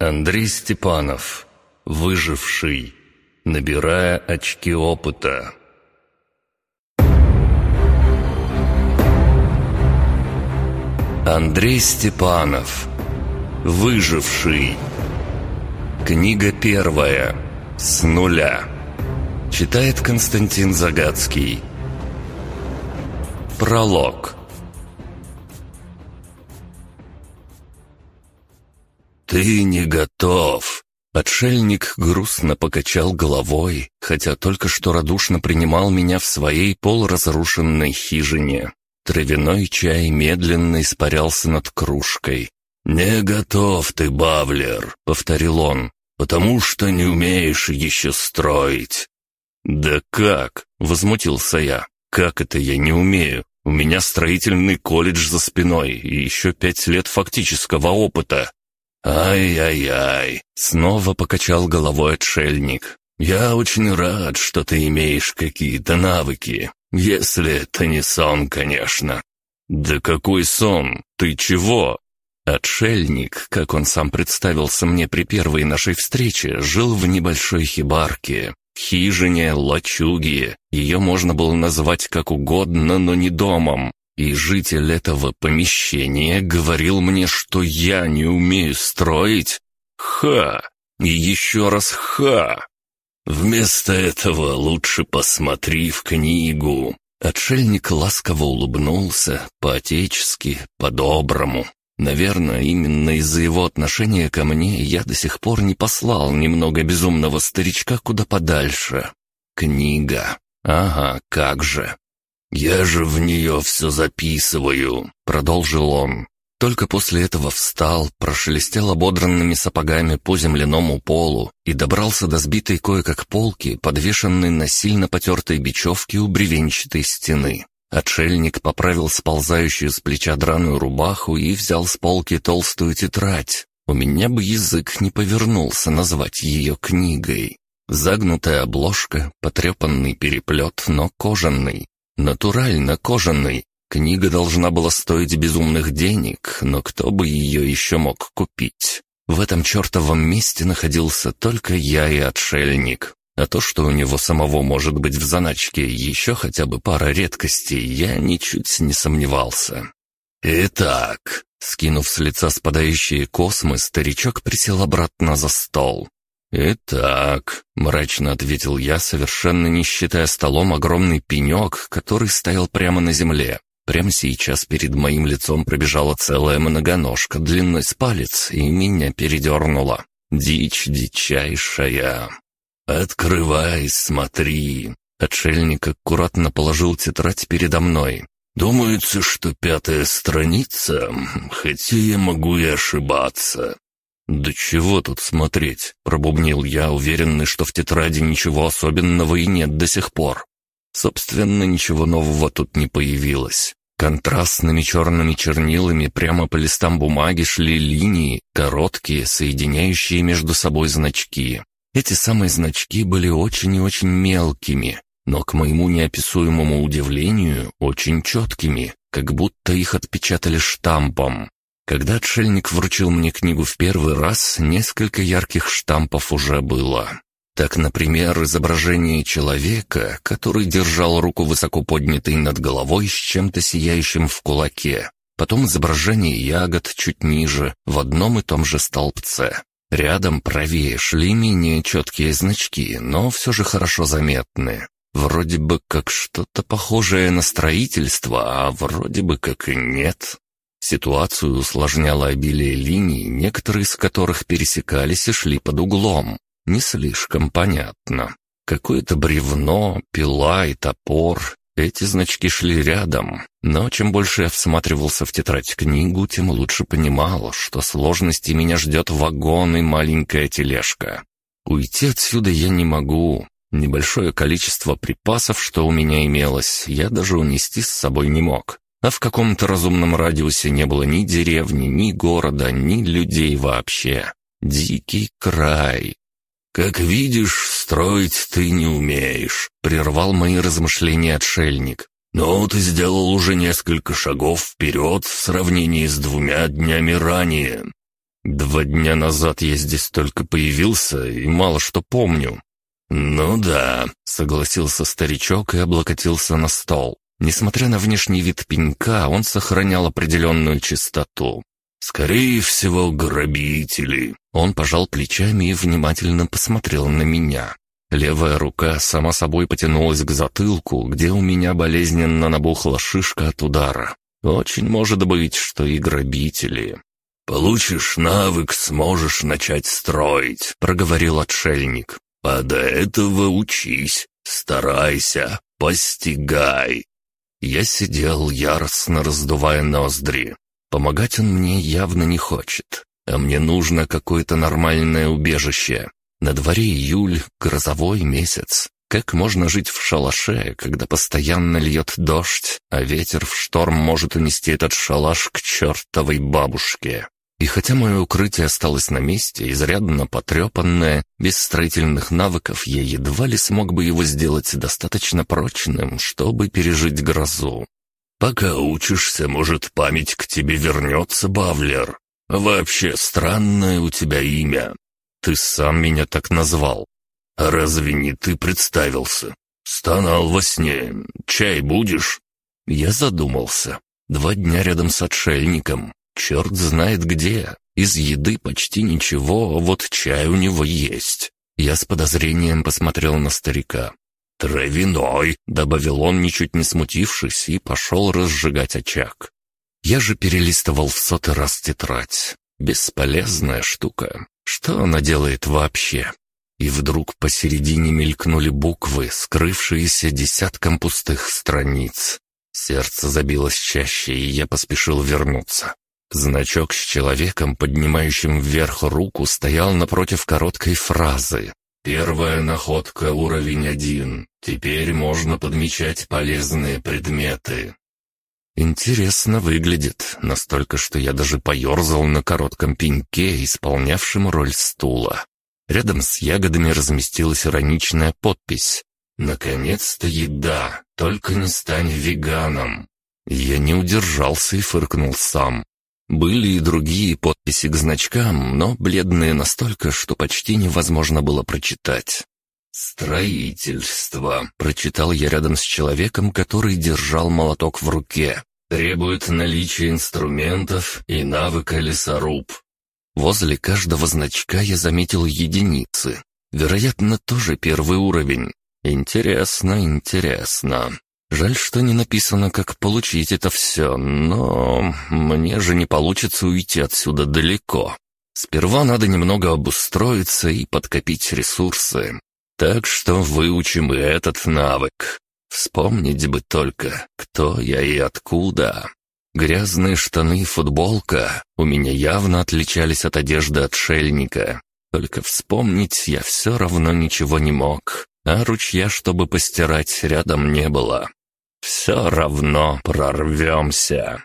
Андрей Степанов. Выживший. Набирая очки опыта. Андрей Степанов. Выживший. Книга первая. С нуля. Читает Константин Загадский. Пролог. «Ты не готов!» Отшельник грустно покачал головой, хотя только что радушно принимал меня в своей полуразрушенной хижине. Травяной чай медленно испарялся над кружкой. «Не готов ты, Бавлер», — повторил он, — «потому что не умеешь еще строить». «Да как?» — возмутился я. «Как это я не умею? У меня строительный колледж за спиной и еще пять лет фактического опыта. «Ай-яй-яй!» — снова покачал головой отшельник. «Я очень рад, что ты имеешь какие-то навыки, если это не сон, конечно». «Да какой сон? Ты чего?» Отшельник, как он сам представился мне при первой нашей встрече, жил в небольшой хибарке, хижине, лачуге. Ее можно было назвать как угодно, но не домом. И житель этого помещения говорил мне, что я не умею строить. Ха! И еще раз ха! Вместо этого лучше посмотри в книгу. Отшельник ласково улыбнулся, по-отечески, по-доброму. Наверное, именно из-за его отношения ко мне я до сих пор не послал немного безумного старичка куда подальше. Книга. Ага, как же. «Я же в нее все записываю», — продолжил он. Только после этого встал, прошелестел ободранными сапогами по земляному полу и добрался до сбитой кое-как полки, подвешенной на сильно потертой бечевке у бревенчатой стены. Отшельник поправил сползающую с плеча драную рубаху и взял с полки толстую тетрадь. У меня бы язык не повернулся назвать ее книгой. Загнутая обложка, потрепанный переплет, но кожаный. Натурально кожаный. Книга должна была стоить безумных денег, но кто бы ее еще мог купить? В этом чертовом месте находился только я и отшельник. А то, что у него самого может быть в заначке еще хотя бы пара редкостей, я ничуть не сомневался. «Итак», — скинув с лица спадающие космы, старичок присел обратно за стол. «Итак», — мрачно ответил я, совершенно не считая столом огромный пенек, который стоял прямо на земле. Прямо сейчас перед моим лицом пробежала целая многоножка длиной с палец, и меня передернуло. Дичь дичайшая. «Открывай, смотри!» Отшельник аккуратно положил тетрадь передо мной. «Думается, что пятая страница, хотя я могу и ошибаться. «Да чего тут смотреть?» — пробубнил я, уверенный, что в тетради ничего особенного и нет до сих пор. Собственно, ничего нового тут не появилось. Контрастными черными чернилами прямо по листам бумаги шли линии, короткие, соединяющие между собой значки. Эти самые значки были очень и очень мелкими, но, к моему неописуемому удивлению, очень четкими, как будто их отпечатали штампом. Когда отшельник вручил мне книгу в первый раз, несколько ярких штампов уже было. Так, например, изображение человека, который держал руку высоко поднятой над головой с чем-то сияющим в кулаке. Потом изображение ягод чуть ниже, в одном и том же столбце. Рядом правее шли менее четкие значки, но все же хорошо заметны. Вроде бы как что-то похожее на строительство, а вроде бы как и нет. Ситуацию усложняло обилие линий, некоторые из которых пересекались и шли под углом. Не слишком понятно. Какое-то бревно, пила и топор. Эти значки шли рядом, но чем больше я всматривался в тетрадь книгу, тем лучше понимал, что сложности меня ждет вагон и маленькая тележка. Уйти отсюда я не могу. Небольшое количество припасов, что у меня имелось, я даже унести с собой не мог а в каком-то разумном радиусе не было ни деревни, ни города, ни людей вообще. Дикий край. «Как видишь, строить ты не умеешь», — прервал мои размышления отшельник. «Но ты сделал уже несколько шагов вперед в сравнении с двумя днями ранее». Два дня назад я здесь только появился и мало что помню». «Ну да», — согласился старичок и облокотился на стол. Несмотря на внешний вид пенька, он сохранял определенную чистоту. «Скорее всего, грабители». Он пожал плечами и внимательно посмотрел на меня. Левая рука сама собой потянулась к затылку, где у меня болезненно набухла шишка от удара. Очень может быть, что и грабители. «Получишь навык, сможешь начать строить», — проговорил отшельник. «А до этого учись, старайся, постигай». Я сидел, яростно раздувая ноздри. Помогать он мне явно не хочет, а мне нужно какое-то нормальное убежище. На дворе июль, грозовой месяц. Как можно жить в шалаше, когда постоянно льет дождь, а ветер в шторм может унести этот шалаш к чертовой бабушке? И хотя мое укрытие осталось на месте, изрядно потрепанное, без строительных навыков, я едва ли смог бы его сделать достаточно прочным, чтобы пережить грозу. «Пока учишься, может, память к тебе вернется, Бавлер. Вообще странное у тебя имя. Ты сам меня так назвал. А разве не ты представился? Стонал во сне. Чай будешь?» Я задумался. Два дня рядом с отшельником. Черт знает где. Из еды почти ничего, а вот чай у него есть. Я с подозрением посмотрел на старика. «Травяной», — добавил он, ничуть не смутившись, и пошел разжигать очаг. Я же перелистывал в сотый раз тетрадь. Бесполезная штука. Что она делает вообще? И вдруг посередине мелькнули буквы, скрывшиеся десятком пустых страниц. Сердце забилось чаще, и я поспешил вернуться. Значок с человеком, поднимающим вверх руку, стоял напротив короткой фразы. «Первая находка уровень один. Теперь можно подмечать полезные предметы». Интересно выглядит, настолько, что я даже поерзал на коротком пеньке, исполнявшем роль стула. Рядом с ягодами разместилась ироничная подпись. «Наконец-то еда, только не стань веганом». Я не удержался и фыркнул сам. Были и другие подписи к значкам, но бледные настолько, что почти невозможно было прочитать. «Строительство», — прочитал я рядом с человеком, который держал молоток в руке требует наличия инструментов и навыка лесоруб. Возле каждого значка я заметил единицы. Вероятно, тоже первый уровень. Интересно, интересно. Жаль, что не написано, как получить это все, но мне же не получится уйти отсюда далеко. Сперва надо немного обустроиться и подкопить ресурсы. Так что выучим и этот навык. Вспомнить бы только, кто я и откуда. Грязные штаны и футболка у меня явно отличались от одежды отшельника. Только вспомнить я все равно ничего не мог, а ручья, чтобы постирать, рядом не было. Все равно прорвемся.